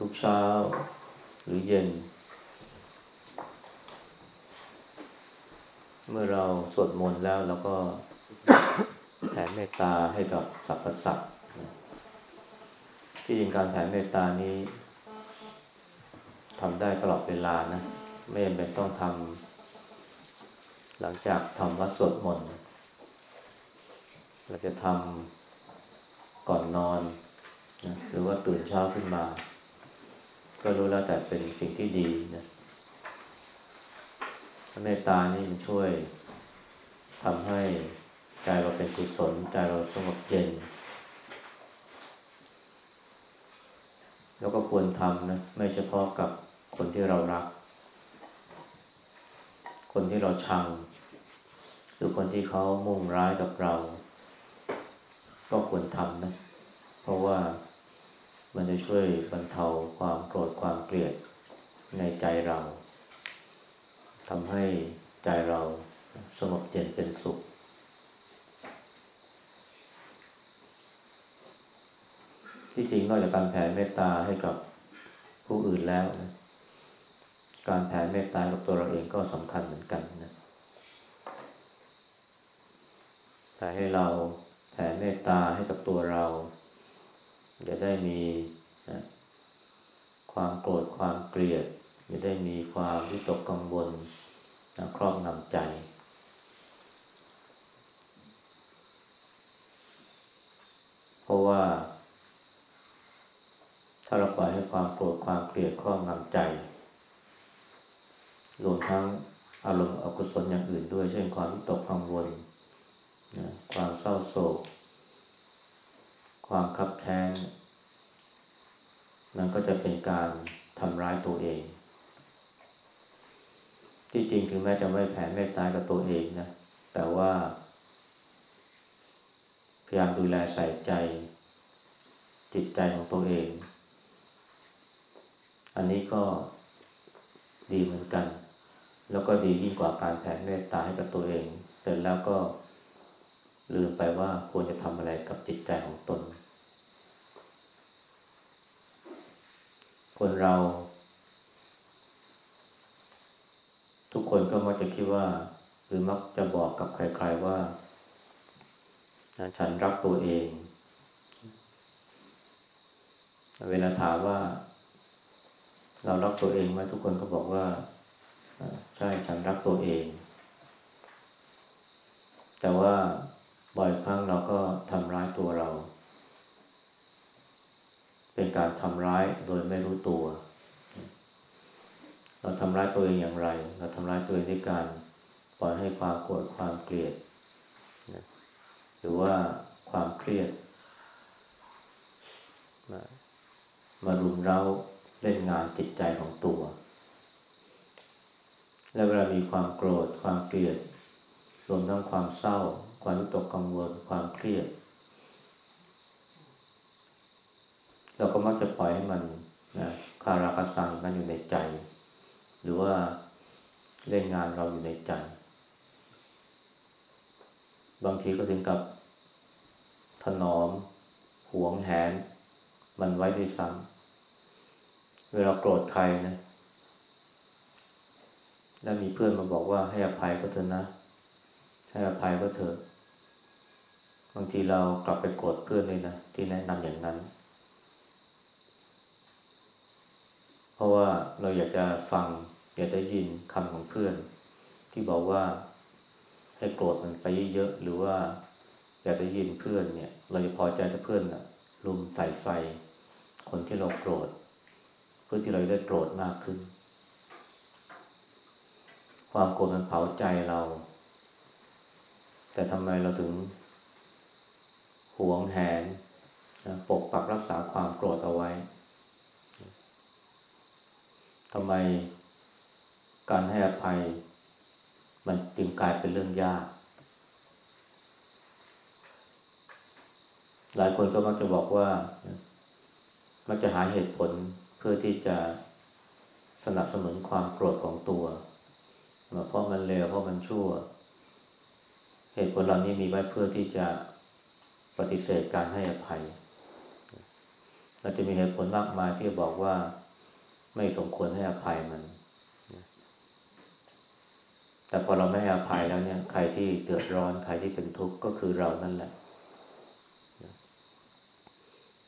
ทุกเช้าหรือเย็น เมื่อเราสวดมนต์แล้วเราก็แผ่เมตตาให้กับสรรพสัตว์ที่จริงการแผ่เมตตานี้ทำได้ตลอดเวลานะ ไม่จำเป็นต้องทำหลังจากทำวัดสวดมนต์เราจะทำก่อนนอนนะหรือว่าตื่นเช้าขึ้นมา ก็รู้แล้วแต่เป็นสิ่งที่ดีนะเมตตานี่มันช่วยทำให้ใจเราเป็นกุศลใจเราสงบเย็น แล้วก็ควรทำนะไม่เฉพาะกับคนที่เรารัก คนที่เราชัง หรือคนที่เขามุ่งร้ายกับเรา ก็ควรทำนะ เพราะว่า มันจะช่วยบรรเทาความโกรธความเกลียดในใจเราทำให้ใจเราสงบเย็นเป็นสุข ที่จริงนอกจากการแผ่เมตตาให้กับผู้อื่นแล้วนะการแผ่เมตตากับตัวเราเองก็สำคัญเหมือนกันนะแต่ให้เราแผ่เมตตาให้กับตัวเรา จะได้มีนะความโกรธความเกลียด จะได้มีความวิตกกังวลนะครอบงำใจ เพราะว่า ถ้าเราปล่อยให้ความโกรธความเกลียดครอบงำใจรวมทั้งอารมณ์อกุศลอย่างอื่นด้วย เช่นความวิตกกังวลนะความเศร้าโศก ความคับแค้นมันก็จะเป็นการทำร้ายตัวเอง ที่จริงถึงแม้จะไม่แผ่เมตตากับตัวเองนะ แต่ว่า พยายามดูแลใส่ใจ จิตใจของตัวเอง อันนี้ก็ดีเหมือนกัน แล้วก็ดียิ่งกว่าการแผ่เมตตาให้กับตัวเอง เสร็จแล้วก็ ลืมไปว่าควรจะทำอะไรกับจิตใจของตน คนเรา ทุกคนก็มักจะคิดว่า หรือมักจะบอกกับใครๆว่า ฉันรักตัวเอง เวลาถามว่า เรารักตัวเองไหมทุกคนก็บอกว่า ใช่ฉันรักตัวเอง แต่ว่า บ่อยครั้งเราก็ทำร้ายตัวเรา เป็นการทำร้ายโดยไม่รู้ตัว เราทำร้ายตัวเองอย่างไร เราทำร้ายตัวเองด้วยการปล่อยให้ความโกรธความเกลียด หรือว่าความเครียด มารุมเราเล่นงานจิตใจของตัว และเวลามีความโกรธความเกลียดรวมทั้งความเศร้า ความวิตกกังวลความเครียด เราก็มักจะปล่อยให้มันนะคาราคาซังกันอยู่ในใจ หรือว่าเล่นงานเราอยู่ในใจ บางทีก็ถึงกับถนอมหวงแหน มันไว้ด้วยซ้ำเวลาโกรธใครนะแล้วมีเพื่อนมาบอกว่าให้อภัยก็เถอะนะ ให้อภัยก็เถอะ บางทีเรากลับไปโกรธเพื่อนเลยนะที่แนะนำอย่างนั้น เพราะว่าเราอยากจะฟัง อยากได้ยินคำของเพื่อน ที่บอกว่าให้โกรธมันไปเยอะๆหรือว่าอยากได้ยินเพื่อนเนี่ย เราจะพอใจถ้าเพื่อนนะลุมใส่ไฟ คนที่เราโกรธเพื่อที่เราได้โกรธมากขึ้น ความโกรธมันเผาใจเรา แต่ทำไมเราถึง หวงแหนปกปักรักษาความโกรธเอาไว้ทำไมการให้อภัย มันจึงกลายเป็นเรื่องยาก หลายคนก็มักจะบอกว่า มักจะหาเหตุผลเพื่อที่จะสนับสนุนความโกรธของตัว เพราะมันเลวเพราะมันชั่ว เหตุผลเหล่านี้มีไว้เพื่อที่จะ ปฏิเสธการให้อภัย เราจะมีเหตุผลมากมายที่บอกว่าไม่สมควรให้อภัยมัน แต่พอเราไม่ให้อภัยแล้วเนี่ย ใครที่เดือดร้อน ใครที่เป็นทุกข์ก็คือเรานั่นแหละ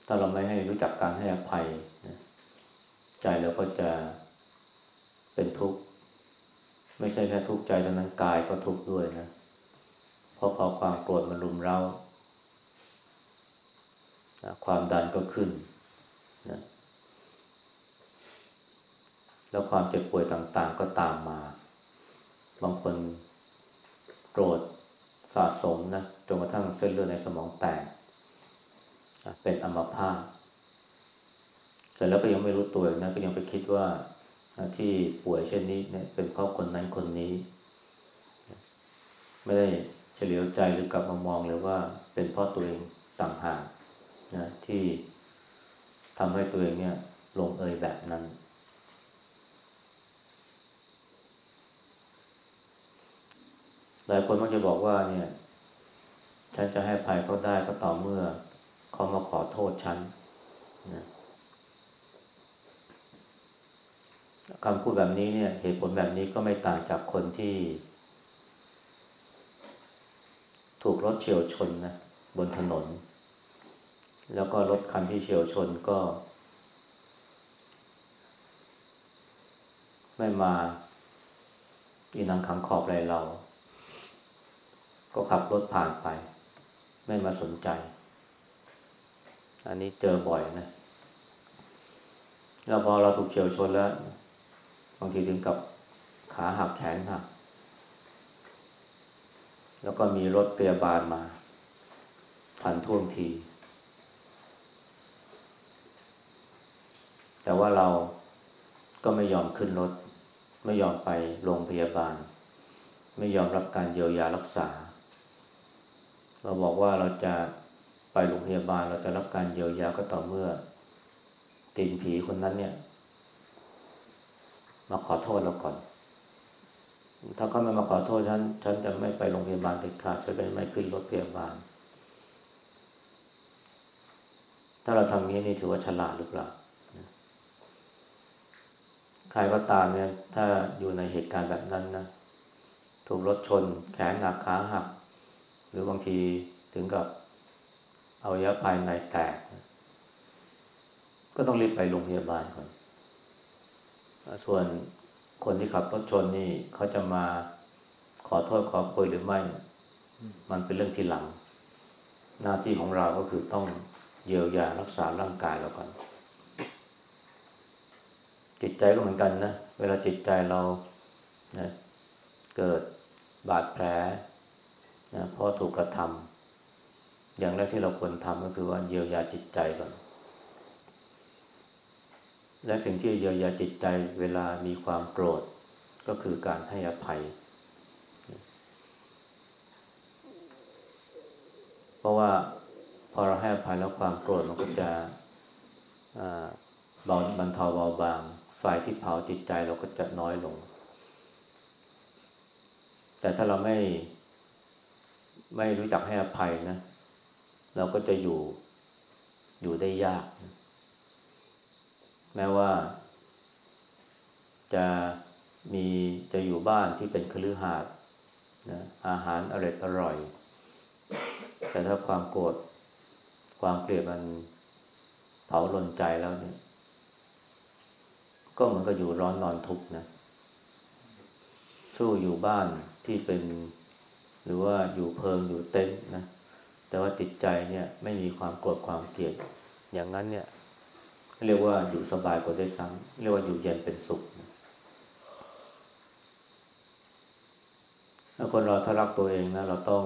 ถ้าเราไม่ให้รู้จักการให้อภัย ใจเราก็จะเป็นทุกข์ ไม่ใช่แค่ทุกข์ใจเท่านั้นกายก็ทุกข์ด้วยนะ เพราะพอความโกรธมันรุมเรา ความดันก็ขึ้นนะแล้วความเจ็บป่วยต่างๆก็ตามมา บางคนโกรธสะสมนะจนกระทั่งเส้นเลือดในสมองแตก เป็นอัมพาตเสร็จแล้วก็ยังไม่รู้ตัวนะก็ยังไปคิดว่าที่ป่วยเช่นนี้เนี่ยเป็นเพราะคนนั้นคนนี้ ไม่ได้เฉลียวใจหรือกลับมามองเลยว่าเป็นเพราะตัวเองต่างหาก นะที่ทำให้ตัวเองเนี่ยลงเอยแบบนั้น หลายคนมักจะบอกว่าเนี่ย ฉันจะให้ภัยเขาได้ก็ต่อเมื่อเขามาขอโทษฉันนะคำพูดแบบนี้เนี่ย เหตุผลแบบนี้ก็ไม่ต่างจากคนที่ ถูกรถเฉียวชนนะบนถนน แล้วก็รถคันที่เฉียวชนก็ ไม่มาอีนังขังขอบอะไรเรา ก็ขับรถผ่านไป ไม่มาสนใจ อันนี้เจอบ่อยนะ แล้วพอเราถูกเฉียวชนแล้ว บางทีถึงกับขาหักแขนหักแล้วก็มีรถพยาบาลมาทันท่วงที แต่ว่าเราก็ไม่ยอมขึ้นรถ ไม่ยอมไปโรงพยาบาล ไม่ยอมรับการเยียวยารักษา เราบอกว่าเราจะไปโรงพยาบาลเราจะรับการเยียวยาก็ต่อเมื่อตีนผีคนนั้นเนี่ย มาขอโทษเราก่อน ถ้าเขาไม่มาขอโทษฉัน ฉันจะไม่ไปโรงพยาบาลเด็ดขาดฉันจะไม่ขึ้นรถพยาบาล ถ้าเราทำนี้นี่ถือว่าฉลาดหรือเปล่า ครก็ตามเนี่ยถ้าอยู่ในเหตุการณ์แบบนั้นนะถูกรถชน แขนหักขาหัก หรือบางทีถึงกับเอายะภายในแตก ก็ต้องรีบไปโรงพยาบาลก่อน ส่วนคนที่ขับรถชนนี่เขาจะมาขอโทษขอโพยหรือไม่ มันเป็นเรื่องที่หลัง หน้าที่ของเราก็คือต้องเยียวยารักษาร่างกายเราก่อน จิตใจก็เหมือนกันนะ เวลาจิตใจเรานะเกิดบาดแผลนะเพราะถูกกระทำอย่างแรกที่เราควรทำก็คือว่าเยียวยาจิตใจก่อน และสิ่งที่เยียวยาจิตใจเวลามีความโกรธก็คือการให้อภัย เพราะว่าพอเราให้อภัยแล้วความโกรธมันก็จะเบาบรรเทาเบาบาง ฝ่ายที่เผาจิตใจเราก็จะน้อยลง แต่ถ้าเราไม่ไม่รู้จักให้อภัยนะ เราก็จะอยู่อยู่ได้ยาก แม้ว่า จะมีจะอยู่บ้านที่เป็นคฤหาสน์นะอาหารอร่อยอร่อย แต่ถ้าความโกรธความเกลียดมันเผาลนใจแล้วเนี่ย ก็เหมือนกับอยู่ร้อนนอนทุกข์นะ สู้อยู่บ้านที่เป็น หรือว่าอยู่เพิงอยู่เต็นท์นะ แต่ว่าจิตใจเนี่ยไม่มีความโกรธความเกลียด อย่างนั้นเนี่ย เรียกว่าอยู่สบายกว่าได้ซ้ำเรียกว่าอยู่เย็นเป็นสุขถ้าคนเราถ้ารักตัวเองนะ เราต้อง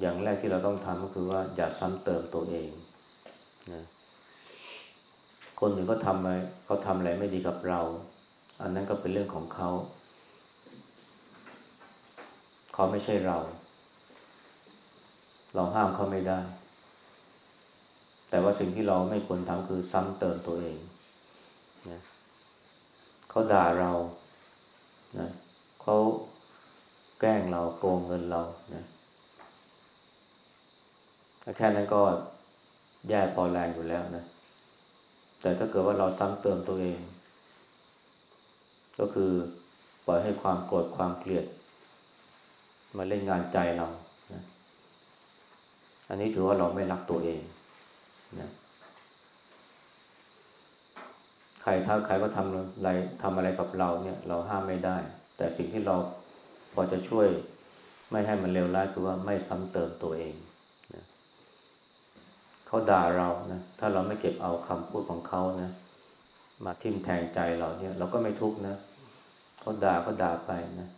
อย่างแรกที่เราต้องทำก็คือว่าอย่าซ้ำเติมตัวเองนะ คนอื่นเขาทำอะไรเขาทำอะไรไม่ดีกับเรา อันนั้นก็เป็นเรื่องของเขา เขาไม่ใช่เรา เราห้ามเขาไม่ได้ แต่ว่าสิ่งที่เราไม่ควรทำคือซ้ำเติมตัวเองนะเขาด่าเรานะเขาแกล้งเราโกงเงินเรานะแค่นั้นก็แย่พอแรงอยู่แล้วนะ แต่ถ้าเกิดว่าเราซ้ำเติมตัวเอง ก็คือปล่อยให้ความโกรธความเกลียด มาเล่นงานใจเรานะอันนี้ถือว่าเราไม่รักตัวเองนะใครถ้าใครก็ทำอะไรทำอะไรกับเราเนี่ย เราห้ามไม่ได้ แต่สิ่งที่เราพอจะช่วยไม่ให้มันเลวร้ายคือว่าไม่ซ้ำเติมตัวเอง เขาด่าเรานะถ้าเราไม่เก็บเอาคำพูดของเขานะ มาทิ่มแทงใจเราเนี่ย เราก็ไม่ทุกข์นะเขาด่าก็ด่าไปนะ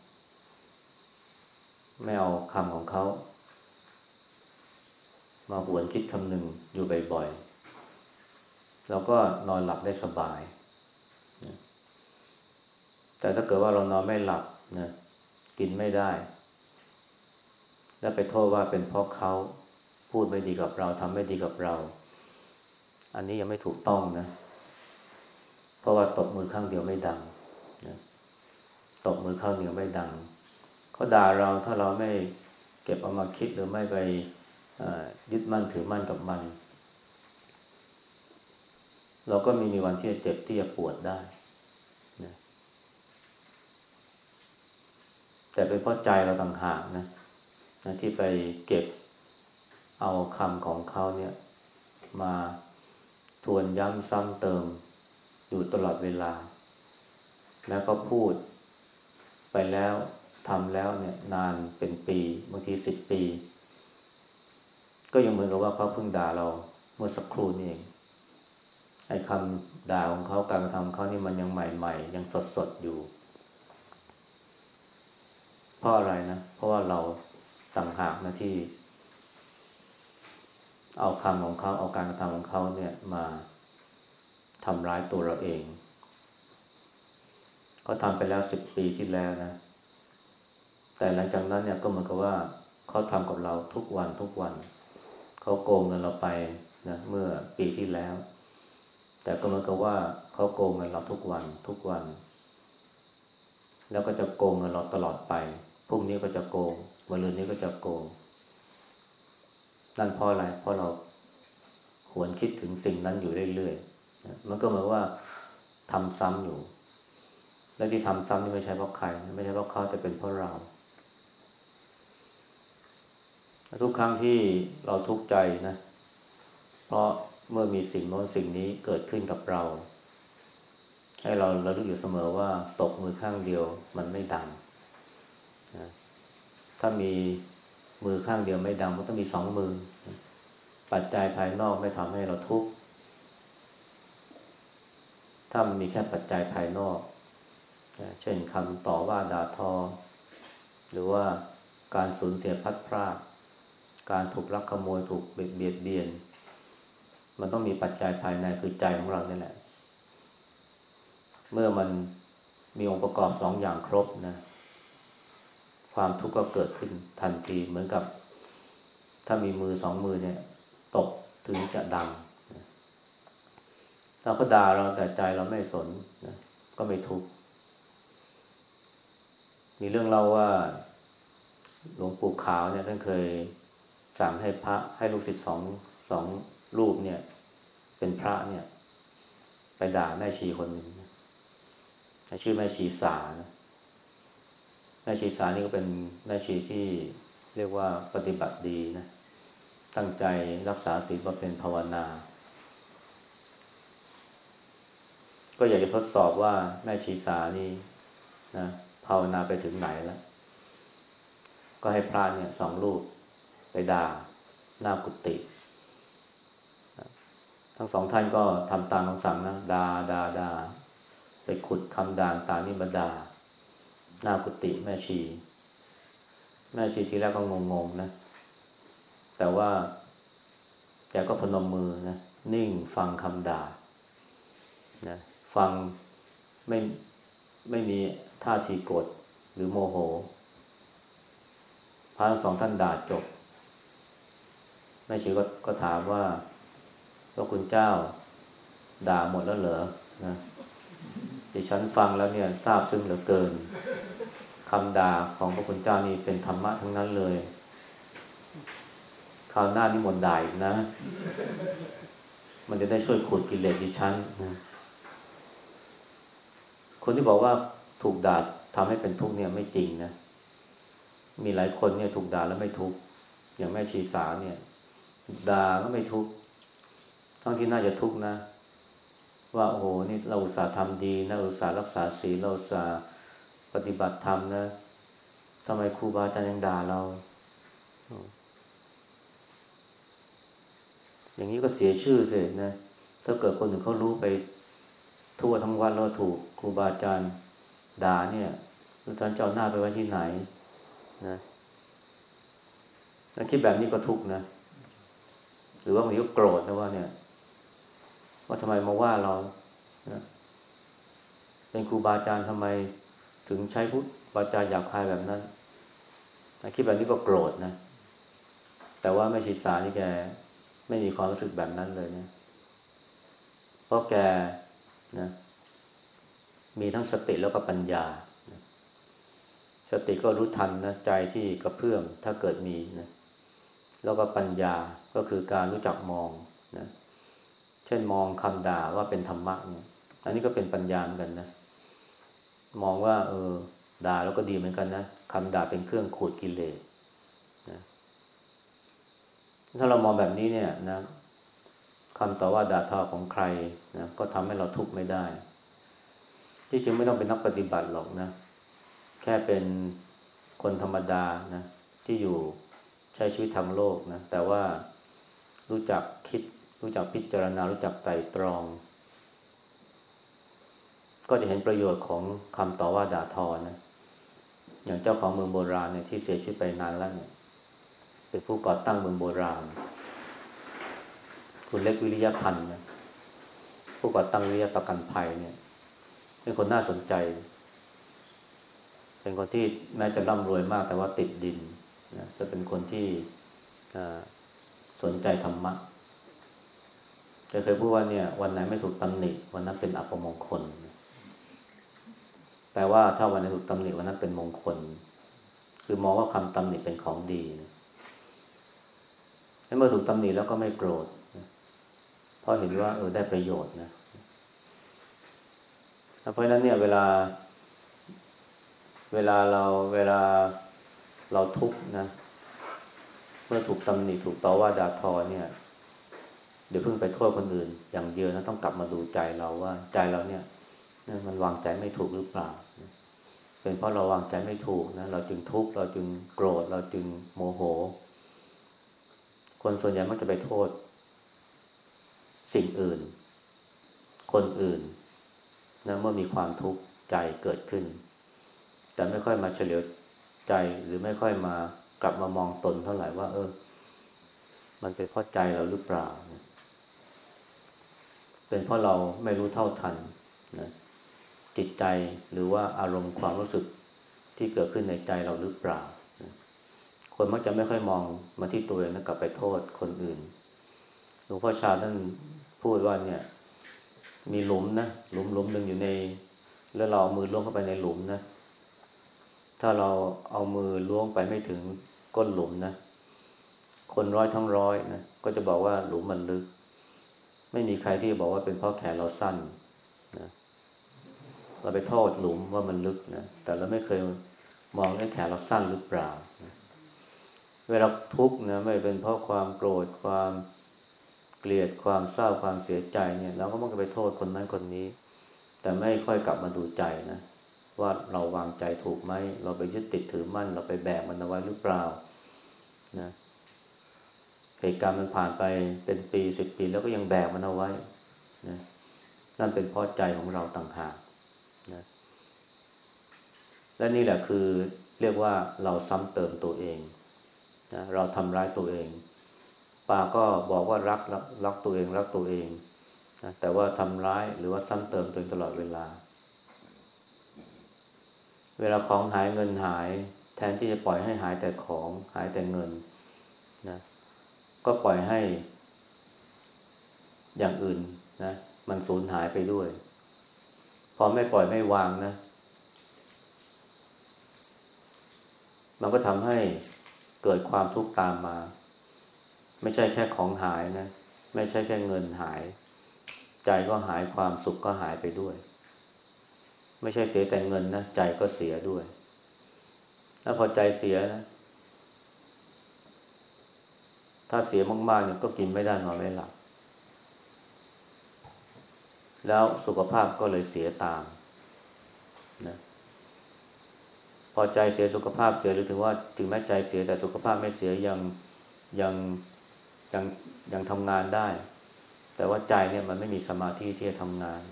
ไม่เอาคำของเขามาหวนคิดคำหนึ่งอยู่บ่อยๆเราก็นอนหลับได้สบาย แต่ถ้าเกิดว่าเรานอนไม่หลับนะกินไม่ได้ แล้วไปโทษว่าเป็นเพราะเขา พูดไม่ดีกับเราทำไม่ดีกับเรา อันนี้ยังไม่ถูกต้องนะ เพราะว่าตบมือข้างเดียวไม่ดังนะตบมือข้างเดียวไม่ดังเขาด่าเราถ้าเราไม่เก็บเอามาคิดหรือไม่ไปยึดมั่นถือมั่นกับมัน เราก็มีมีวันที่จะเจ็บที่จะปวดได้นะแต่เป็นเพราะใจเราต่างหากนะนะที่ไปเก็บ เอาคำของเขาเนี่ย มาทวนย้ำซ้ำเติมอยู่ตลอดเวลา แล้วก็พูดไปแล้วทำแล้วเนี่ยนานเป็นปีบางทีสิบปี ก็ยังเหมือนกับว่าเขาเพิ่งด่าเราเมื่อสักครู่นี่เองไอ้คำด่าของเขาการกระทำเขานี่มันยังใหม่ๆ ยังสดๆอยู่เพราะอะไรนะ เพราะว่าเราต่างหากนะที่ เอาคำของเขาเอาการกระทำของเขาเนี่ยมาทำร้ายตัวเราเองเขาทำไปแล้วสิบปีที่แล้วนะ แต่หลังจากนั้นเนี่ยก็เหมือนกับว่าเขาทำกับเราทุกวันทุกวัน เขาโกงเงินเราไปนะเมื่อปีที่แล้ว แต่ก็เหมือนกับว่าเขาโกงเงินเราทุกวันทุกวัน แล้วก็จะโกงเงินเราตลอดไปพรุ่งนี้ก็จะโกงวันรืนนี้ก็จะโกง นั่นเพราะอะไร เพราะเราหวนคิดถึงสิ่งนั้นอยู่เรื่อยๆ มันก็เหมือนว่าทำซ้ำอยู่ และที่ทำซ้ำนี่ไม่ใช่เพราะใคร ไม่ใช่เพราะเขาแต่เป็นเพราะเรา ทุกครั้งที่เราทุกข์ใจนะ เพราะเมื่อมีสิ่งโน้นสิ่งนี้เกิดขึ้นกับเรา ให้เราเราลึกอยู่เสมอว่าตกมือข้างเดียวมันไม่ดังนะถ้ามี มือข้างเดียวไม่ดังมันต้องมีสองมือ ปัจจัยภายนอกไม่ทำให้เราทุกข์ถ้ามันมีแค่ปัจจัยภายนอก เช่นคำต่อว่าด่าทอ หรือว่าการสูญเสียพัดพรากการถูกลักขโมยถูกเบียดเบียนมันต้องมีปัจจัยภายในคือใจของเราเนี่ยแหละ เมื่อมันมีองค์ประกอบสองอย่างครบนะ ความทุกข์ก็เกิดขึ้นทันทีเหมือนกับ ถ้ามีมือสองมือเนี่ย ตกถึงจะดังเราก็ด่าเราแต่ใจเราไม่สนนะก็ไม่ทุกข์มีเรื่องเล่าว่า หลวงปู่ขาวเนี่ยท่านเคยสั่งให้พระให้ลูกศิษย์สองสองรูปเนี่ย เป็นพระเนี่ย ไปด่าแม่ชีคนหนึ่งชื่อแม่ชีสานะ แม่ชีสานี่ก็เป็นแม่ชีที่เรียกว่าปฏิบัติดีนะ ตั้งใจรักษาศีลว่าเป็นภาวนา ก็อยากจะทดสอบว่าแม่ชีสานี่นะภาวนาไปถึงไหนแล้ว ก็ให้พระเนี่ยสองรูปไปด่าหน้ากุฏิทั้งสองท่านก็ทำตามคำสั่งนะดาดาดาไปขุดคำด่างตานิบดา หน้ากุฏิแม่ชี แม่ชีทีแรกก็งงๆนะ แต่ว่าแกก็พนมมือนะ นิ่งฟังคำด่านะฟังไม่ไม่มีท่าทีโกรธหรือโมโหพระทั้งสองท่านด่าจบแม่ชีก็ก็ถามว่าพระคุณเจ้าด่าหมดแล้วเหรอนะดิฉันฟังแล้วเนี่ยทราบซึ้งเหลือเกินำด่าของพระคุณเจ้านี่เป็นธรรมะทั้งนั้นเลยคราวหน้านี่มนด่าอีกนะ มันจะได้ช่วยขุดกิเลสดิฉันนะคนที่บอกว่าถูกด่าทำให้เป็นทุกข์เนี่ยไม่จริงนะ มีหลายคนเนี่ยถูกด่าแล้วไม่ทุกข์ อย่างแม่ชีสาเนี่ยด่าก็ไม่ทุกข์ ทั้งที่น่าจะทุกข์นะ ว่าโอ้โหนี่เราอุตส่าห์ทำดีนะเราอุตส่าห์รักษาศีลเราอุตส่าห์ ปฏิบัติธรรมนะทำไมครูบาอาจารย์ยังด่าเรา อย่างนี้ก็เสียชื่อเสินะ ถ้าเกิดคนอื่นเขารู้ไปทั่วทั้งวัดแล้วถูกครูบาอาจารย์ด่าเนี่ยอาจารย์เจ้าหน้าไปไว้ที่ไหนนะแล้วคิดแบบนี้ก็ทุกข์นะ หรือว่าบางทีก็โกรธนะว่าเนี่ย ว่าทำไมมาว่าเรานะเป็นครูบาอาจารย์ทำไม ถึงใช้พุทธบาจาหยาบคายแบบนั้นคิดแบบนี้ก็โกรธนะ แต่ว่าไม่ชีสานี่แกไม่มีความรู้สึกแบบนั้นเลยนะเพราะแกนะมีทั้งสติแล้วก็ปัญญา สติก็รู้ทันนะใจที่กระเพื่อมถ้าเกิดมีนะแล้วก็ปัญญาก็คือการรู้จักมองนะเช่นมองคำด่าว่าเป็นธรรมะเนี่ยอันนี้ก็เป็นปัญญาเหมือนกันนะ มองว่าเออด่าแล้วก็ดีเหมือนกันนะคำด่าเป็นเครื่องขูดกิเลสนะถ้าเรามองแบบนี้เนี่ยนะคำต่อว่าด่าทอของใครนะก็ทำให้เราทุกข์ไม่ได้ ที่จริงไม่ต้องเป็นนักปฏิบัติหรอกนะ แค่เป็นคนธรรมดานะที่อยู่ใช้ชีวิตทางโลกนะแต่ว่ารู้จักคิดรู้จักพิจารณารู้จักไตรตรอง ก็จะเห็นประโยชน์ของคำต่อว่าด่าทอนะอย่างเจ้าของเมืองโบราณเนี่ยที่เสียชีวิตไปนานแล้วเนี่ยเป็นผู้ก่อตั้งเมืองโบราณ คุณเล็กวิริยพันธ์นะผู้ก่อตั้งวิริยประกันภัยเนี่ยเป็นคนน่าสนใจ เป็นคนที่แม้จะร่ำรวยมากแต่ว่าติดดินนะจะเป็นคนที่สนใจธรรมะจะเคยพูดว่าเนี่ย วันไหนไม่ถูกตำหนิวันนั้นเป็นอัปมงคล แปลว่าถ้าวันไหนถูกตำหนิวันนั้นเป็นมงคล คือมองว่าคำตำหนิเป็นของดีเมื่อถูกตำหนิแล้วก็ไม่โกรธเพราะเห็นว่า เออได้ประโยชน์นะเพราะฉะนั้นเนี่ย เวลา เวลาเราเวลาเราทุกข์นะ เมื่อถูกตำหนิถูกต่อว่าด่าทอเนี่ยเดี๋ยวเพิ่งไปโทษคนอื่น อย่างเดียวนะต้องกลับมาดูใจเราว่า ใจเราเนี่ยมันวางใจไม่ถูกหรือเปล่า เป็นเพราะเราวางใจไม่ถูกนะเราจึงทุกข์เราจึงโกรธเราจึงโมโห คนส่วนใหญ่มักจะไปโทษ สิ่งอื่น คนอื่นนะเมื่อมีความทุกข์ใจเกิดขึ้น แต่ไม่ค่อยมาเฉลียวใจหรือไม่ค่อยมากลับมามองตนเท่าไหร่ว่า เออ มันเป็นเพราะใจเราหรือเปล่า เป็นเพราะเราไม่รู้เท่าทันนะ จิตใจหรือว่าอารมณ์ความรู้สึกที่เกิดขึ้นในใจเราหรือเปล่า คนมักจะไม่ค่อยมองมาที่ตัวเองนะกลับไปโทษคนอื่น หลวงพ่อชาท่านพูดว่าเนี่ย มีหลุมนะหลุมหลุมหนึ่งอยู่ใน แล้วเราเอามือล้วงเข้าไปในหลุมนะ ถ้าเราเอามือล้วงไปไม่ถึงก้นหลุมนะ คนร้อยทั้งร้อยนะก็จะบอกว่าหลุมมันลึก ไม่มีใครที่จะบอกว่าเป็นเพราะแขนเราสั้น เราไปโทษหลุมว่ามันลึกนะแต่เราไม่เคยมองว่าแขนเราสั้นหรือเปล่านะเวลาทุกข์นะไม่เป็นเพราะความโกรธความเกลียดความเศร้าความเสียใจเนี่ยเราก็มักจะไปโทษคนนั้นคนนี้ แต่ไม่ค่อยกลับมาดูใจนะว่าเราวางใจถูกไหมเราไปยึดติดถือมั่น เราไปแบกมันเอาไว้หรือเปล่านะเหตุการณ์มันผ่านไปเป็นปีสิบปีแล้วก็ยังแบกมันเอาไว้นะนั่นเป็นเพราะใจของเราต่างหาก และนี่แหละคือเรียกว่าเราซ้ำเติมตัวเองนะเราทำร้ายตัวเองปาก็บอกว่ารักรักรักตัวเองรักตัวเองนะแต่ว่าทำร้ายหรือว่าซ้ำเติมตัวเองตลอดเวลา เวลาของหายเงินหาย แทนที่จะปล่อยให้หายแต่ของหายแต่เงินนะก็ปล่อยให้อย่างอื่นนะมันสูญหายไปด้วย พอไม่ปล่อยไม่วางนะ มันก็ทำให้เกิดความทุกข์ตามมา ไม่ใช่แค่ของหายนะ ไม่ใช่แค่เงินหาย ใจก็หายความสุขก็หายไปด้วย ไม่ใช่เสียแต่เงินนะ ใจก็เสียด้วยแล้วพอใจเสียนะ ถ้าเสียมากๆเนี่ยก็กินไม่ได้นอนไม่หลับแล้วสุขภาพก็เลยเสียตามนะ พอใจเสียสุขภาพเสียหรือถึงว่าถึงแม้ใจเสียแต่สุขภาพไม่เสียยังยังยังยังทำงานได้ แต่ว่าใจเนี่ยมันไม่มีสมาธิที่จะทำงาน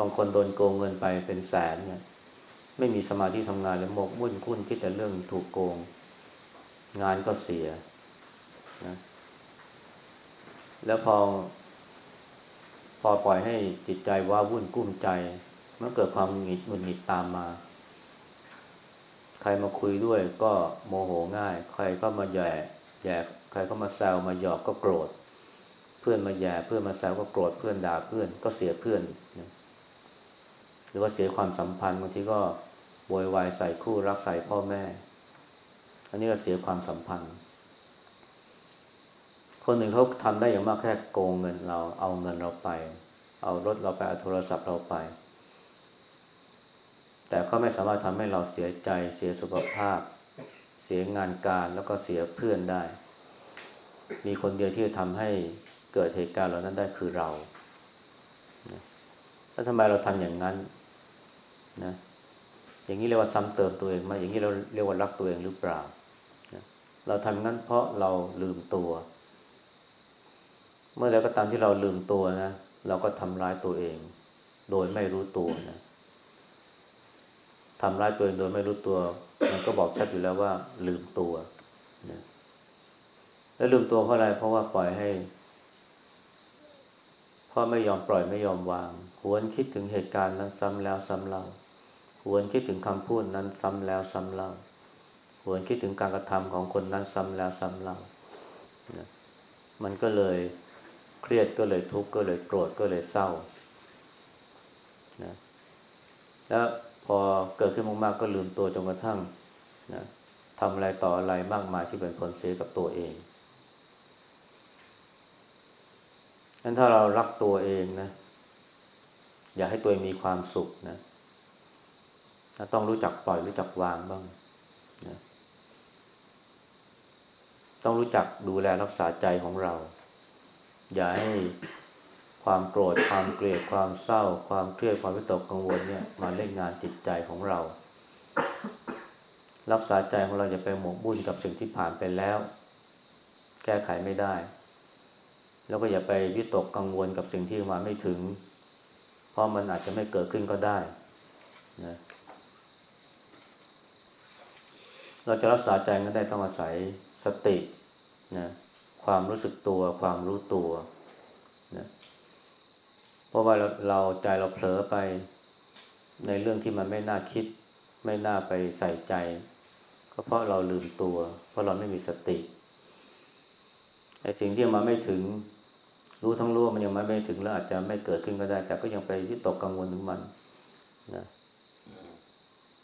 บางคนโดนโกงเงินไปเป็นแสนเนี่ย ไม่มีสมาธิทำงานเลยหมกมุ่นคุ้นคิดแต่เรื่องถูกโกง งานก็เสียนะแล้วพอ พอปล่อยให้จิตใจว้าวุ่นกุ้มใจ มันเกิดความหงุดหงิดหงิดตามมา ใครมาคุยด้วยก็โมโหง่าย ใครก็มาแย่แย่ใครก็มาแซวมาหยอกก็โกรธ เพื่อนมาแย่เพื่อนมาแซวก็โกรธเพื่อนด่าเพื่อนก็เสียเพื่อนนะหรือว่าเสียความสัมพันธ์บางทีก็โวยวายใส่คู่รักใส่พ่อแม่ อันนี้ก็เสียความสัมพันธ์ คนหนึ่งเขาทำได้อย่างมากแค่โกงเงินเราเอาเงินเราไป เอารถเราไปเอาโทรศัพท์เราไป แต่เขาไม่สามารถทำให้เราเสียใจ เสียสุขภาพ เสียงานการแล้วก็เสียเพื่อนได้ มีคนเดียวที่จะทำให้เกิดเหตุการณ์เหล่านั้นได้คือเราแล้วทำไมเราทำอย่างนั้นนะอย่างนี้เรียกว่าซ้ำเติมตัวเองไหมอย่างนี้เราเรียกว่ารักตัวเองหรือเปล่า เราทำงั้นเพราะเราลืมตัว เมื่อไรก็ตามที่เราลืมตัวนะ เราก็ทำร้ายตัวเอง โดยไม่รู้ตัวนะ ทำร้ายตัวเองโดยไม่รู้ตัว มันก็บอกชัดอยู่แล้วว่า ลืมตัวนะแล้วลืมตัวเพราะอะไร เพราะว่าปล่อยให้พราะไม่ยอมปล่อยไม่ยอมวาง หวนคิดถึงเหตุการณ์นั้นซ้ำแล้วซ้ำเล่าหวนคิดถึงคำพูดนั้นซ้ำแล้วซ้ำเล่าหวนคิดถึงการกระทำของคนนั้นซ้ำแล้วซ้ำเล่านะมันก็เลยเครียดก็เลยทุกข์ก็เลยโกรธก็เลยเศร้านะแล้ว พอเกิดขึ้นมากๆก็ลืมตัวจนกระทั่งนะทำอะไรต่ออะไรมากมายที่เป็นผลเสียกับตัวเองงั้นถ้าเรารักตัวเองนะอยากให้ตัวเองมีความสุขนะต้องรู้จักปล่อยรู้จักวางบ้างนะต้องรู้จักดูแลรักษาใจของเรา อย่าให้ ความโกรธ ความเกลียดความเศร้า ความเครียดความวิตกกังวลเนี่ยมาเล่นงานจิตใจของเรา รักษาใจของเราอย่าไปหมกบุ่นกับสิ่งที่ผ่านไปแล้ว แก้ไขไม่ได้ แล้วก็อย่าไปวิตกกังวลกับสิ่งที่มาไม่ถึง เพราะมันอาจจะไม่เกิดขึ้นก็ได้นะเราจะรักษาใจก็ได้ต้องอาศัยสตินะความรู้สึกตัว ความรู้ตัว ราะว่าเราเราใจเราเผลอไปในเรื่องที่มันไม่น่าคิด ไม่น่าไปใส่ใจ ก็เพราะเราลืมตัว เพราะเราไม่มีสติไอ้สิ่งที่มาไม่ถึง รู้ทั้งรู้มันยังมาไม่ถึงแล้วอาจจะไม่เกิดขึ้นก็ได้ แต่ก็ยังไปวิตกกังวลถึงมันนะ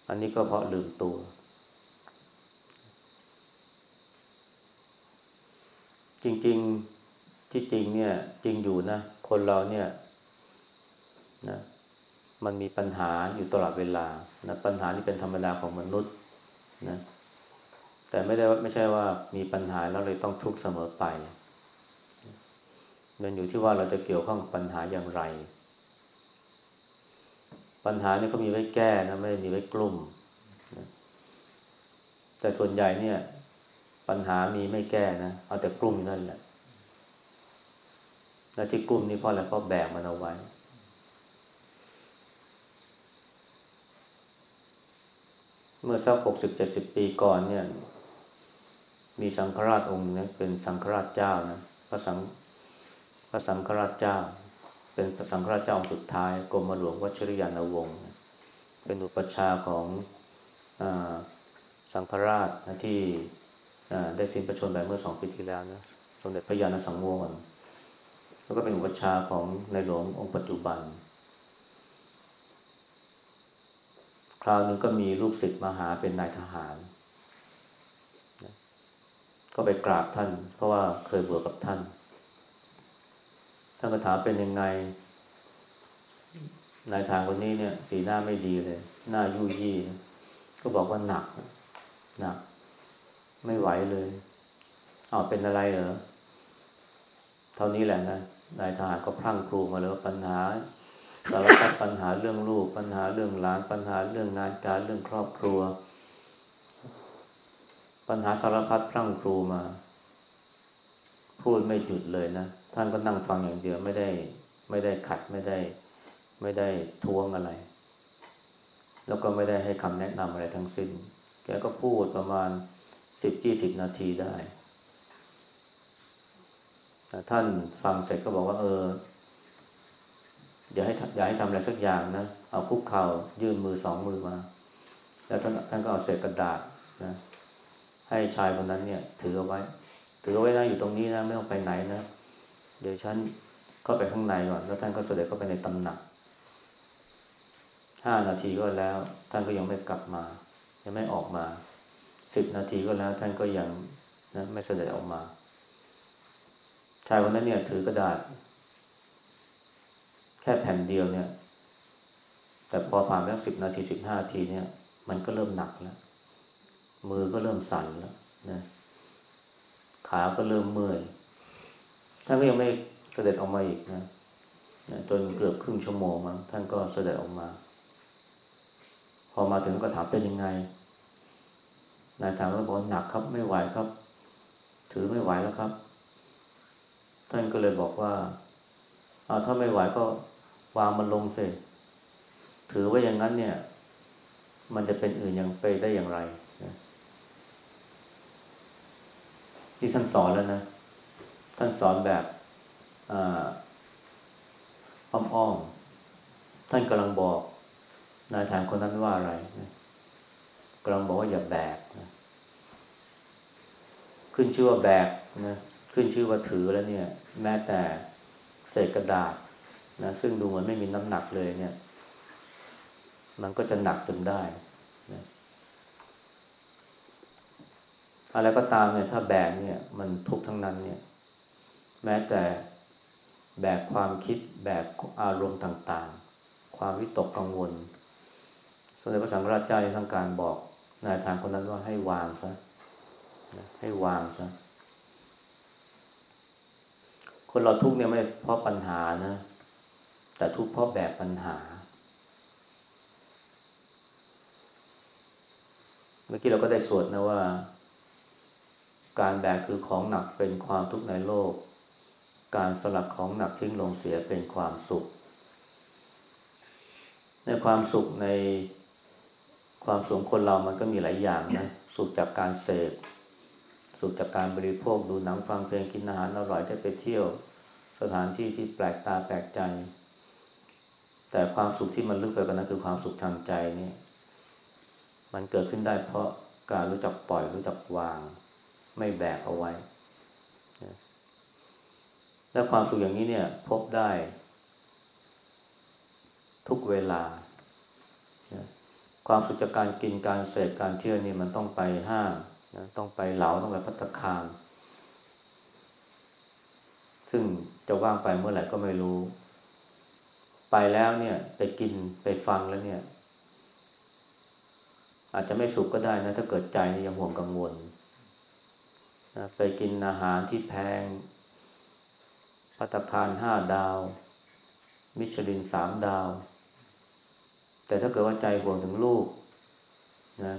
อันนี้ก็เพราะลืมตัว จริง ๆ ที่จริงเนี่ย จริงอยู่นะ คนเราเนี่ย นะมันมีปัญหาอยู่ตลอดเวลานะปัญหานี่เป็นธรรมดาของมนุษย์นะแต่ไม่ได้ไม่ใช่ว่ามีปัญหาแล้วเลยต้องทุกข์เสมอไปมันอยู่ที่ว่าเราจะเกี่ยวข้องกับปัญหาอย่างไร ปัญหานี่ก็มีไว้แก้นะไม่ได้มีไว้กลุ่มนะแต่ส่วนใหญ่เนี่ย ปัญหามีไม่แก้นะเอาแต่กลุ่มนั่นแหละแล้วที่กลุ่มนี้เพราะอะไรเพราะแบกมันเอาไว้ เมื่อสักหกสิบเจ็ดสิบปีก่อนเนี่ย มีสังฆราชองค์นึงเป็นสังฆราชเจ้านะพระสังพระสังฆราชเจ้า เป็นพระสังฆราชเจ้าองค์สุดท้ายกรมหลวงวชิรยานวงศ์เป็นอุปชาของอสังฆราชที่ได้สิ้นประชนไปเมื่อสองปีที่แล้วนะสมเด็จพระยาณสังวรแล้วก็เป็นอุปชาของในหลวงองค์ปัจจุบัน คราวนึงก็มีลูกศิษย์มาหาเป็นนายทหาร ก็ไปกราบท่าน เพราะว่าเคยบวชกับท่าน ท่านก็ถามเป็นยังไง นายทางคนนี้เนี่ย สีหน้าไม่ดีเลย หน้ายุ่ยยี่ ก็บอกว่าหนัก หนัก ไม่ไหวเลยเอาเป็นอะไรเหรอ เท่านี้แหละนะ นายทหารก็พรั่งครูมาเลยว่าปัญหา สารพัดปัญหาเรื่องลูก ปัญหาเรื่องหลานปัญหาเรื่องงานการเรื่องครอบครัว ปัญหาสารพัดพรั่งครูมา พูดไม่หยุดเลยนะ ท่านก็นั่งฟังอย่างเดียวไม่ได้ไม่ได้ขัดไม่ได้ ไม่ได้ท้วงอะไร แล้วก็ไม่ได้ให้คำแนะนำอะไรทั้งสิ้น แกก็พูดประมาณสิบยี่สิบนาทีได้ท่านฟังเสร็จก็บอกว่าเออ อย่าให้อย่าให้ทำอะไรสักอย่างนะ เอาคุกเข่ายื่นมือสองมือมา แล้วท่านท่านก็เอาเศษกระดาษนะ ให้ชายคนนั้นเนี่ย ถือเอาไว้ ถือเอาไว้นะอยู่ตรงนี้นะไม่ต้องไปไหนนะ เดี๋ยวฉันเข้าไปข้างในก่อนแล้วท่านก็เสด็จเข้าไปในตำหนักห้านาทีก็แล้ว ท่านก็ยังไม่กลับมา ยังไม่ออกมาสิบนาทีก็แล้วท่านก็ยังนะไม่เสด็จออกมาชายคนนั้นเนี่ย ถือกระดาษ แค่แผ่นเดียวเนี่ย แต่พอผ่านไปสิบนาทีสิบห้านาทีเนี่ย มันก็เริ่มหนักแล้ว มือก็เริ่มสั่นแล้วนะขาก็เริ่มเมื่อยท่านก็ยังไม่เสด็จออกมาอีกนะนะจนเกือบครึ่งชั่วโมงมั้งท่านก็เสด็จออกมา พอมาถึงก็ถามเป็นยังไงนายถามก็บอกหนักครับไม่ไหวครับ ถือไม่ไหวแล้วครับ ท่านก็เลยบอกว่าเอาถ้าไม่ไหวก็ วางมันลงเสถือว่าอย่างนั้นเนี่ย มันจะเป็นอื่นอย่างไปได้อย่างไรนะที่ท่านสอนแล้วนะ ท่านสอนแบบอ้อมๆท่านกำลังบอกนายทางคนนั้นว่าอะไรนะกำลังบอกว่าอย่าแบกนะขึ้นชื่อว่าแบกนะขึ้นชื่อว่าถือแล้วเนี่ย แม้แต่เศษกระดาษ นะซึ่งดูเหมือนไม่มีน้ำหนักเลยเนี่ย มันก็จะหนักจนได้นะอะไรก็ตามเนี่ยถ้าแบกเนี่ย มันทุกทั้งนั้นเนี่ย แม้แต่แบกความคิดแบกอารมณ์ต่างๆ ความวิตกกังวลสมเด็จพระสังฆราชเจ้าในทางการบอกนายทางคนนั้นว่าให้วางซะให้วางซะคนเราทุกเนี่ยไม่เพราะปัญหานะ แต่ทุกข์เพราะแบกปัญหา เมื่อกี้เราก็ได้สวดนะว่า การแบกถือของหนักเป็นความทุกข์ในโลก การสลัดของหนักทิ้งลงเสียเป็นความสุข ในความสุขในความสุขคนเรามันก็มีหลายอย่างนะ สุขจากการเสพ สุขจากการบริโภค ดูหนังฟังเพลงกินอาหารอร่อยได้ไปเที่ยว สถานที่ที่แปลกตาแปลกใจ แต่ความสุขที่มันลึกไปกว่านั้นคือความสุขทางใจนี่มันเกิดขึ้นได้เพราะการรู้จักปล่อยรู้จักวาง ไม่แบกเอาไว้ และความสุขอย่างนี้เนี่ย พบได้ ทุกเวลา ความสุขจากการกินการเสพการเที่ยวนี่มันต้องไปห้างนะต้องไปเหลาต้องไปพัตคาร ซึ่งจะว่างไปเมื่อไหร่ก็ไม่รู้ ไปแล้วเนี่ย ไปกินไปฟังแล้วเนี่ย อาจจะไม่สุขก็ได้นะ ถ้าเกิดใจยังห่วงกังวลนะไปกินอาหารที่แพงพัตคารห้าดาว มิชลินสามดาว แต่ถ้าเกิดว่าใจห่วงถึงลูกนะ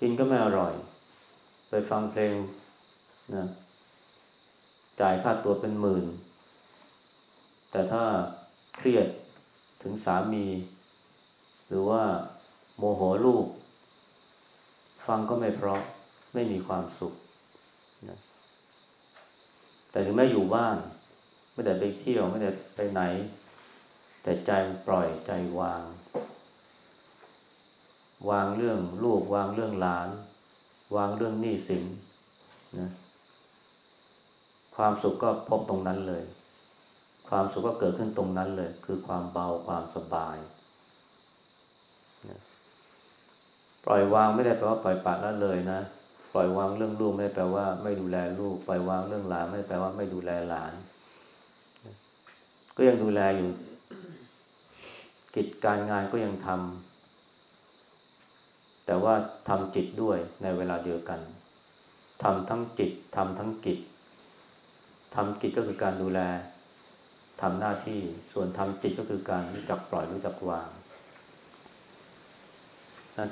กินก็ไม่อร่อย ไปฟังเพลงนะจ่ายค่าตัวเป็นหมื่น แต่ถ้าเครียดถึงสามี หรือว่าโมโหลูก ฟังก็ไม่เพราะไม่มีความสุขนะแต่ถึงแม้อยู่บ้าน ไม่ได้ไปเที่ยวไม่ได้ไปไหน แต่ใจปล่อยใจวาง วางเรื่องลูกวางเรื่องหลาน วางเรื่องหนี้สินนะความสุขก็พบตรงนั้นเลย ความสุขก็เกิดขึ้นตรงนั้นเลย คือความเบาความสบายปล่อยวางไม่ได้แปลว่าปล่อยปละละเลยนะปล่อยวางเรื่องลูกไม่ได้แปลว่า ไม่ดูแลลูก ปล่อยวางเรื่องหลานไม่ได้แปลว่าไม่ดูแลหลาน ก็ยังดูแลอยู่ กิจการงานก็ยังทำแต่ว่าทำจิตด้วยในเวลาเดียวกันทำทั้งจิตทำทั้งกิจทำกิจก็คือการดูแล ทำหน้าที่ ส่วนทำจิตก็คือการรู้จักปล่อยรู้จักวาง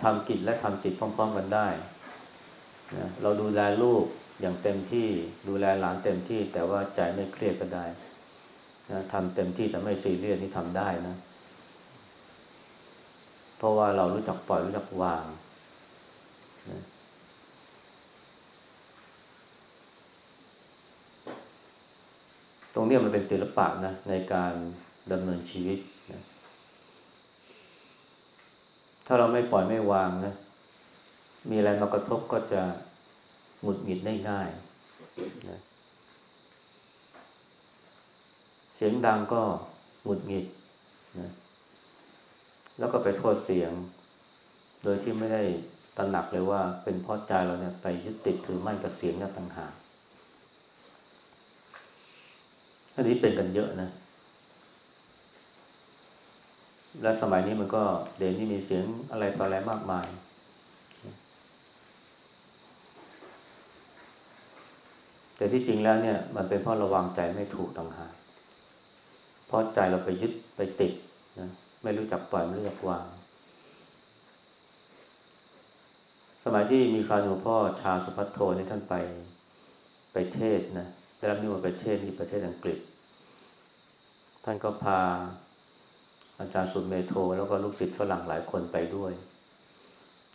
ทำกิจและทำจิตพร้อม ๆ กันได้นะเราดูแลลูกอย่างเต็มที่ดูแลหลานเต็มที่ แต่ว่าใจไม่เครียดก็ได้นะทำเต็มที่แต่ไม่ซีเรียสนี่ทำได้นะ เพราะว่าเรารู้จักปล่อยรู้จักวางนะ รงนี้มันเป็นศิลปะนะในการดำเนินชีวิตนะถ้าเราไม่ปล่อยไม่วางนะ มีอะไรมากระทบก็จะหงุดหงิดได้ง่ายนะเสียงดังก็หงุดหงิดนะแล้วก็ไปโทษเสียง โดยที่ไม่ได้ตระหนักเลยว่าเป็นเพราะใจเราเนี่ยไปยึดติดถือมั่นกับเสียงนั่นต่างหาก อันนี้เป็นกันเยอะนะ และสมัยนี้มันก็เดี๋ยวนี้มีเสียงอะไรต่ออะไรมากมาย แต่ที่จริงแล้วเนี่ย มันเป็นเพราะระวังใจไม่ถูกต่างหากเพราะใจเราไปยึดไปติดนะไม่รู้จักปล่อยไม่รู้จักวาง สมัยที่มีคราวหลวงพ่อชาสุพัทโทนี่ท่านไปไปเทศน์นะได้รับนิมนต์ไปเทศน์ที่ประเทศอังกฤษ ท่านก็พาอาจารย์สุเมโธ แล้วก็ลูกศิษย์ฝรั่งหลายคนไปด้วย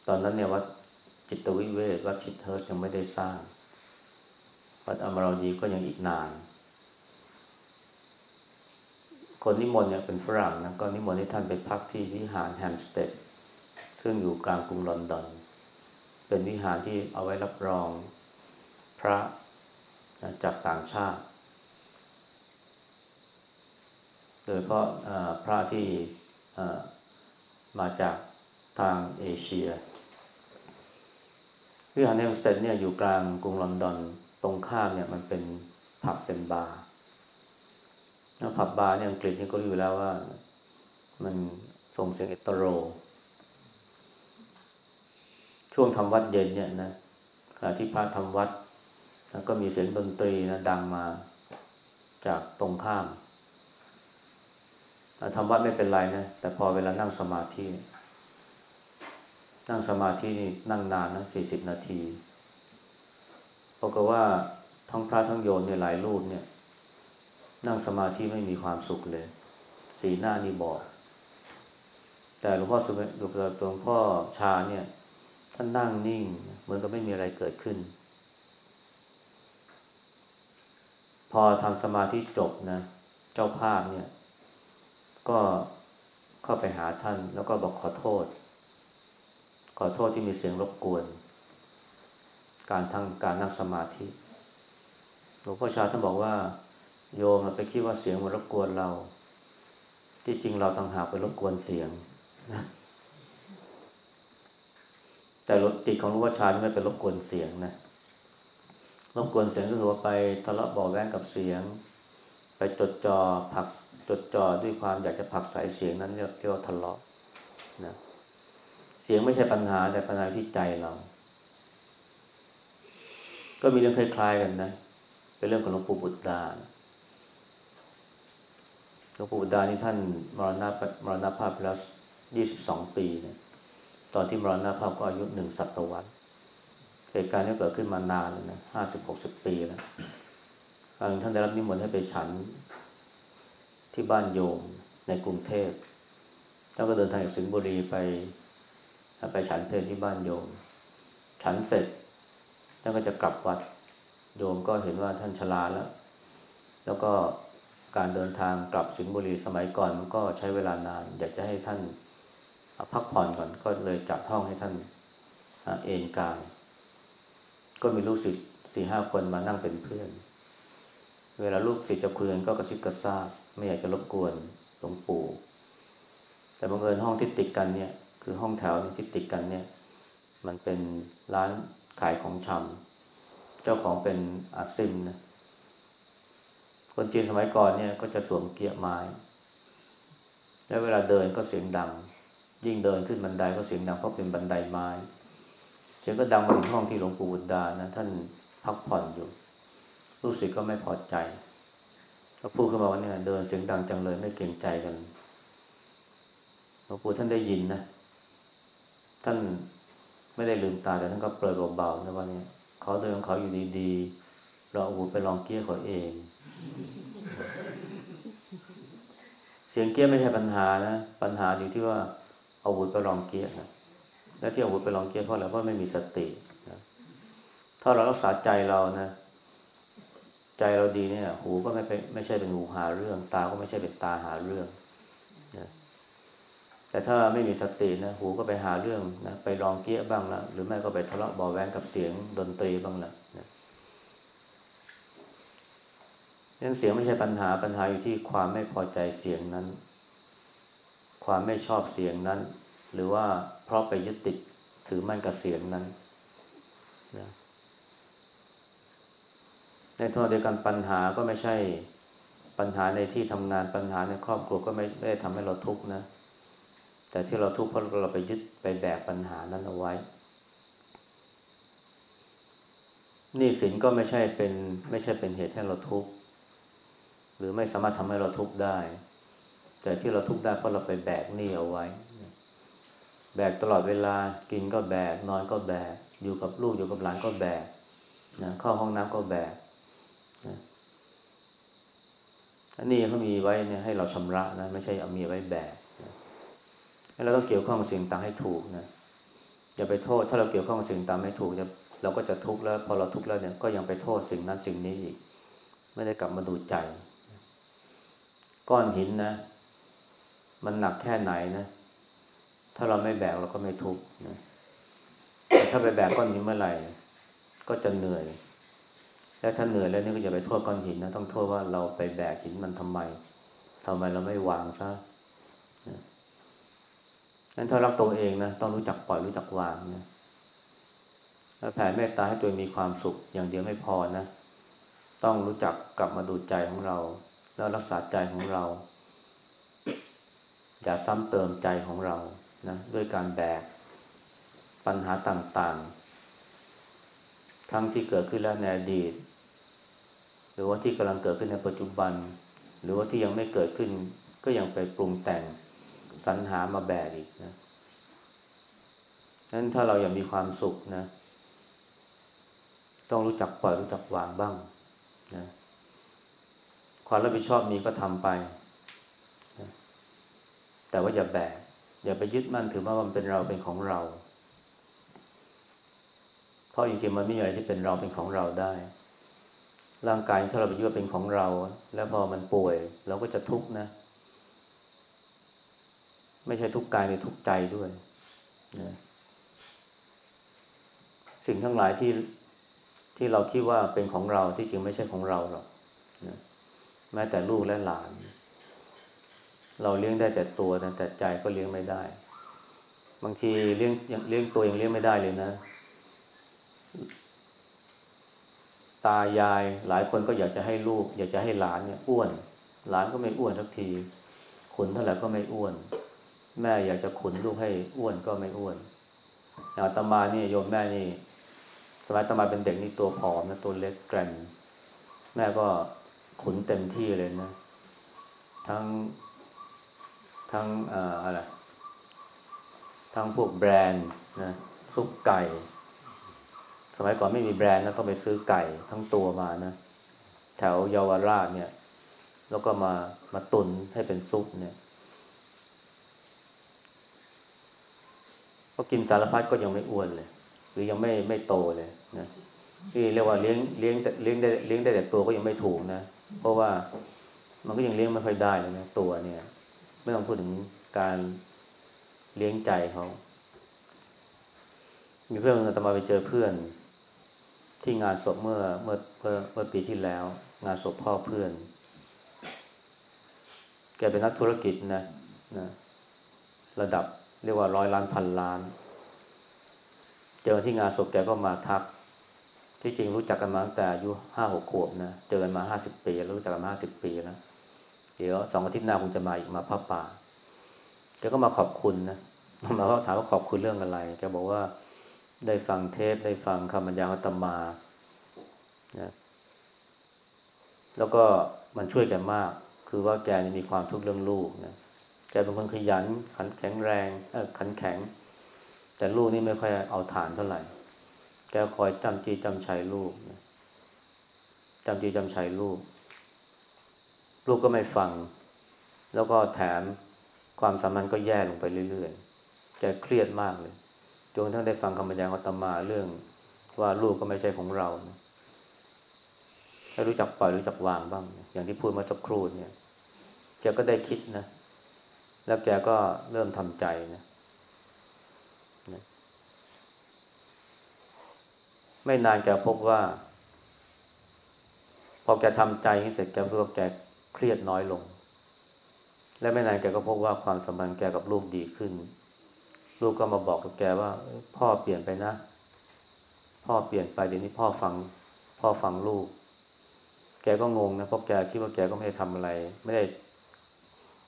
ตอนนั้นเนี่ยวัดจิตตวิเวกวัดชิตเฮิร์สต์ยังไม่ได้สร้าง วัดอมราวดีก็ยังอีกนาน คนนิมนต์เนี่ยเป็นฝรั่งนะก็นิมนต์ให้ท่านไปพักที่วิหารแฮมป์สเตดซึ่งอยู่กลางกรุงลอนดอน เป็นวิหารที่เอาไว้รับรองพระจากต่างชาติ โดยเพราะพระที่มาจากทางเอเชีย วิหารเฮมสเตดเนี่ยอยู่กลางกรุงลอนดอนตรงข้ามเนี่ยมันเป็นผับเป็นบาร์ผับบาร์เนี่ยอังกฤษนี่ก็รู้อยู่แล้วว่ามันส่งเสียงเอตโร ช่วงทำวัดเย็นเนี่ยนะขณะที่พระทำวัดก็มีเสียงดนตรีนะดังมาจากตรงข้าม ทำวัดไม่เป็นไรนะ แต่พอเวลานั่งสมาธิ นั่งสมาธินี่นั่งนานนะสี่สิบนาทีเพราะว่าทั้งพระทั้งโยนเนี่ยหลายรูปเนี่ย นั่งสมาธิไม่มีความสุขเลย สีหน้านี่บอก แต่หลวงพ่อสุเมหลวงพ่อชาเนี่ย ท่านนั่งนิ่ง เหมือนกับไม่มีอะไรเกิดขึ้น พอทำสมาธิจบนะ เจ้าภาพเนี่ย ก็เข้าไปหาท่านแล้วก็บอกขอโทษ ขอโทษที่มีเสียงรบกวน การทั้งการนั่งสมาธิหลวงพ่อชาท่านบอกว่า โยมไปคิดว่าเสียงมันรบกวนเรา ที่จริงเราต่างหากไปรบกวนเสียงแต่รถติดของหลวงพ่อชาไม่ไปรบกวนเสียงนะรบกวนเสียงก็คือว่าไปทะเลาะเบาแว้งกับเสียง ไปจดจอ่อผัก จดจ่อด้วยความอยากจะผักสายเสียงนั้นเรียกว่าทะเลาะนะเสียงไม่ใช่ปัญหาแต่ปัญหาที่ใจเรา ก็มีเรื่องคล้ายๆกันนะ เป็นเรื่องของหลวงปู่บุตรดาหลวงปู่บุตรดานี่ท่านมรณะมรณภาพไปแล้วยี่สิบสองปีเนี่ยตอนที่มรณภาพก็อายุหนึ่งศตวรรษเหตุการณ์นี้เกิดขึ้นมานานแล้วนะห้าสิบหกสิบปีแล้วท่านได้รับนิมนต์ให้ไปฉัน ที่บ้านโยมในกรุงเทพแล้วก็เดินทางจากสิงห์บุรีไปไปฉันเพลที่บ้านโยม ฉันเสร็จแล้วก็จะกลับวัด โยมก็เห็นว่าท่านชราแล้ว แล้วก็การเดินทางกลับสิงห์บุรีสมัยก่อนมันก็ใช้เวลานาน อยากจะให้ท่านพักผ่อนก่อนก็เลยจัดห้องให้ท่านเอนกายก็มีลูกศิษย์สี่ห้าคนมานั่งเป็นเพื่อน เวลาลูกศิษย์จะคุยกันก็กระซิบกระซาบไม่อยากจะรบกวนหลวงปู่ แต่บังเอิญห้องที่ติดกันเนี่ย คือห้องแถวที่ติดกันเนี่ย มันเป็นร้านขายของชำเจ้าของเป็นอาซิมนะคนจีนสมัยก่อนเนี่ยก็จะสวมเกียร์ไม้ แล้วเวลาเดินก็เสียงดัง ยิ่งเดินขึ้นบันไดก็เสียงดังเพราะเป็นบันไดไม้ เสียงก็ดังมาถึงห้องที่หลวงปู่บุตดานะท่านพักผ่อนอยู่ ลูกศิษย์ก็ไม่พอใจก็พูดขึ้นมาว่าเนี่ยเดินเสียงดังจังเลยไม่เกรงใจกันหลวงปู่ท่านได้ยินนะ ท่านไม่ได้ลืมตาแต่ท่านก็เปรยเบาๆนะว่าเนี่ยเขาเดินของเขาอยู่ดีๆ เราอาหูไปลองเกี้ยเขาเอง เสียงเกี้ยไม่ใช่ปัญหานะ ปัญหาอยู่ที่ว่าเอาหูไปลองเกี้ยนะและที่เอาหูไปลองเกี้ยเพราะอะไรเพราะไม่มีสตินะถ้าเรารักษาใจเรานะ ใจเราดีเนี่ย หูก็ไม่เป็นไม่ใช่เป็นหูหาเรื่อง ตาก็ไม่ใช่เป็นตาหาเรื่องนะแต่ถ้าไม่มีสตินะหูก็ไปหาเรื่องนะไปลองเกี้ยบ้างละหรือไม่ก็ไปทะเลาะบาแวงกับเสียงดนตรีบ้างละนะนั้นเสียงไม่ใช่ปัญหาปัญหาอยู่ที่ความไม่พอใจเสียงนั้น ความไม่ชอบเสียงนั้น หรือว่าเพราะไปยึดติดถือมั่นกับเสียงนั้นนะ ในทางเดียวกันปัญหาก็ไม่ใช่ปัญหาในที่ทำงานปัญหาในครอบครัวก็ไม่ได้ทำให้เราทุกข์นะ แต่ที่เราทุกข์เพราะเราไปยึดไปแบกปัญหานั้นเอาไว้หนี่สินก็ไม่ใช่เป็นไม่ใช่เป็นเหตุให้เราทุกข์หรือไม่สามารถทำให้เราทุกข์ได้ แต่ที่เราทุกข์ได้เพราะเราไปแบกหนี้เอาไว้ แบกตลอดเวลากินก็แบก นอนก็แบก อยู่กับลูกอยู่กับหลานก็แบกนะเข้าห้องน้ำก็แบกนะอั นนี้เขามีไว้เนี่ยให้เราชำระนะไม่ใช่เอามีไว้แบกนะเราต้องเกี่ยวข้องกับสิ่งต่างให้ถูกนะอย่าไปโทษ ถ้าเราเกี่ยวข้องกับสิ่งต่างไม่ถูกจะเราก็จะทุกข์แล้วพอเราทุกข์แล้วเนี่ยก็ยังไปโทษสิ่งนั้นสิ่งนี้อีก ไม่ได้กลับมาดูใจ ก้อนหินนะ มันหนักแค่ไหนนะ ถ้าเราไม่แบกเราก็ไม่ทุกข์นะแต่ถ้าไปแบกก้อนหินเมื่อไหร่ ก็จะเหนื่อย และถ้าเหนื่อยแล้วนี่ก็อย่าไปโทษก้อนหินนะต้องโทษว่าเราไปแบกหินมันทำไมทำไมเราไม่วางซะนั้นถ้ารักตัวเองนะต้องรู้จักปล่อยรู้จักวางนะแล้วแผ่เมตตาให้ตัวมีความสุขอย่างเดียวไม่พอนะ ต้องรู้จักกลับมาดูใจของเรา แล้วรักษาใจของเรา อย่าซ้ำเติมใจของเรานะด้วยการแบกปัญหาต่างๆ ทั้งที่เกิดขึ้นแล้วในอดีต หรือว่าที่กำลังเกิดขึ้นในปัจจุบัน หรือว่าที่ยังไม่เกิดขึ้น ก็ยังไปปรุงแต่งสรรหามาแบกอีกนะนั้นถ้าเราอยากมีความสุขนะ ต้องรู้จักปล่อยรู้จักวางบ้างนะความรับผิดชอบมีก็ทำไปนะแต่ว่าอย่าแบกอย่าไปยึดมั่นถือว่ามันเป็นเราเป็นของเรา เพราะจริงๆมันไม่มีอะไรที่เป็นเราเป็นของเราได้ ร่างกายถ้าเราไปยึดว่าเป็นของเรา แล้วพอมันป่วย เราก็จะทุกข์นะ ไม่ใช่ทุกข์กายในทุกข์ใจด้วยนะสิ่งทั้งหลายที่ที่เราคิดว่าเป็นของเราที่จริงไม่ใช่ของเราหรอกนะแม้แต่ลูกและหลาน เราเลี้ยงได้แต่ตัวนะแต่ใจก็เลี้ยงไม่ได้ บางทีเลี้ยงเลี้ยงตัวยังเลี้ยงไม่ได้เลยนะ ตายาย หลายคนก็อยากจะให้ลูก อยากจะให้หลานเนี่ยอ้วน หลานก็ไม่อ้วนสักที ขุนเท่าไหร่ก็ไม่อ้วน แม่อยากจะขุนลูกให้อ้วนก็ไม่อ้วนอาตมานี่โยมแม่นี่สมัยอาตมาเป็นเด็กนี่ตัวผอมนะตัวเล็กแกร่งแม่ก็ขุนเต็มที่เลยนะ ทั้งทั้งออะไรทั้งพวกแบรนด์นะซุปไก่ สมัยก่อนไม่มีแบรนด์นะต้องไปซื้อไก่ทั้งตัวมานะ แถวเยาวราชเนี่ย แล้วก็มามาตุนให้เป็นซุปเนี่ยก็กินสารพัดก็ยังไม่อ้วนเลย หรือยังไม่ไม่โตเลยนะที่เรียกว่าเลี้ยงเลี้ยงเลี้ยงได้เลี้ยงได้แต่ตัวก็ยังไม่ถูกนะ เพราะว่ามันก็ยังเลี้ยงไม่ค่อยได้เลยนะตัวเนี่ย ไม่ต้องพูดถึงการเลี้ยงใจเขา มีเพื่อนอาตมาไปเจอเพื่อน ที่งานศพเมื่อเมื่อเมื่อเมื่อปีที่แล้ว งานศพพ่อเพื่อน แกเป็นนักธุรกิจนะนะระดับเรียกว่าร้อยล้านพันล้าน เจอที่งานศพแกก็มาทัก ที่จริงรู้จักกันมาตั้งแต่อายุห้าหกขวบนะ เจอกันมาห้าสิบปี แล้วรู้จักกันมาห้าสิบปีแล้ว เดี๋ยวสองอาทิตย์หน้าคงจะมาอีกมาพับป่า แกก็มาขอบคุณนะ มาถามว่าขอบคุณเรื่องอะไร แกบอกว่า ได้ฟังเทป ได้ฟังคำบรรยายของอตมานะแล้วก็มันช่วยแกมาก คือว่าแกมีความทุกข์เรื่องลูกนะแกเป็นคนขยัน ขันแข็งแรงเออขันแข็ง แต่ลูกนี่ไม่ค่อยเอาฐานเท่าไหร่ แกคอยจำจีจำชัยลูกนะจำจีจำชัยลูก ลูกก็ไม่ฟัง แล้วก็แถมความสัมพันธ์ก็แย่ลงไปเรื่อยๆแกเครียดมากเลย จนกระทั้งได้ฟังคำบรรยายของตมาเรื่องว่าลูกก็ไม่ใช่ของเราให้รู้จักปล่อยรู้จักวางบ้าง อย่างที่พูดมาสักครู่เนี่ยแกก็ได้คิดนะ แล้วแกก็เริ่มทำใจนะนะไม่นานแกพบว่า พอแกทำใจนี้เสร็จแกรู้สึกว่าแกเครียดน้อยลง และไม่นานแกก็พบว่าความสัมพันธ์แกกับลูกดีขึ้น ลูกก็มาบอกกับแกว่า พ่อเปลี่ยนไปนะ พ่อเปลี่ยนไปเดี๋ยวนี้พ่อฟัง พ่อฟังลูก แกก็งงนะเพราะแกคิดว่าแกก็ไม่ได้ทำอะไร ไม่ได้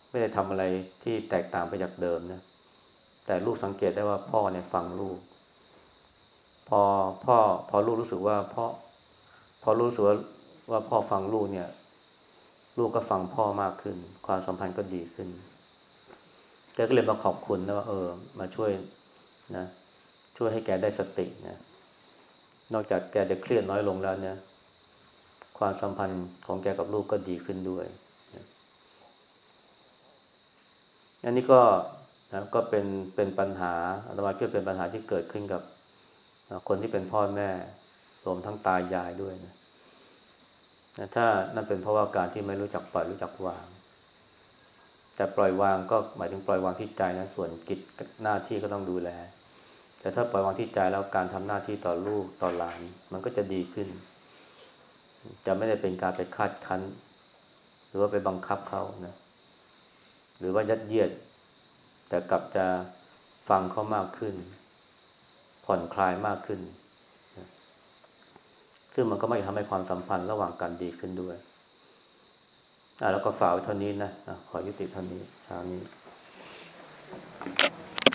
ไม่ได้ทำอะไรที่แตกต่างไปจากเดิมนะ แต่ลูกสังเกตได้ว่าพ่อเนี่ยฟังลูก พอพ่อพอลูกรู้สึกว่าพ่อพอรู้สึกว่าว่าพ่อฟังลูกเนี่ย ลูกก็ฟังพ่อมากขึ้น ความสัมพันธ์ก็ดีขึ้น แกก็เลยมาขอบคุณนะว่าเออ มาช่วยนะ ช่วยให้แกได้สตินะนอกจากแกจะเครียดน้อยลงแล้วเนี่ย ความสัมพันธ์ของแกกับลูกก็ดีขึ้นด้วยนะอันนี้ก็นะก็เป็นเป็นปัญหาอาตมาคิดเป็นปัญหาที่เกิดขึ้นกับนะคนที่เป็นพ่อแม่รวมทั้งตายายด้วยนะนะถ้านั่นเป็นเพราะว่าการที่ไม่รู้จักปล่อยรู้จักวาง แต่ปล่อยวางก็หมายถึงปล่อยวางที่ใจนะส่วนกิจหน้าที่ก็ต้องดูแล แต่ถ้าปล่อยวางที่ใจแล้วการทำหน้าที่ต่อลูกต่อหลาน มันก็จะดีขึ้น จะไม่ได้เป็นการไปคาดคั้น หรือว่าไปบังคับเขานะหรือว่ายัดเยียด แต่กลับจะฟังเขามากขึ้น ผ่อนคลายมากขึ้น ซึ่งมันก็ไม่ทำให้ความสัมพันธ์ระหว่างกันดีขึ้นด้วย แล้วก็ฝากไว้เท่านี้นะ ขอยุติเท่านี้เช้านี้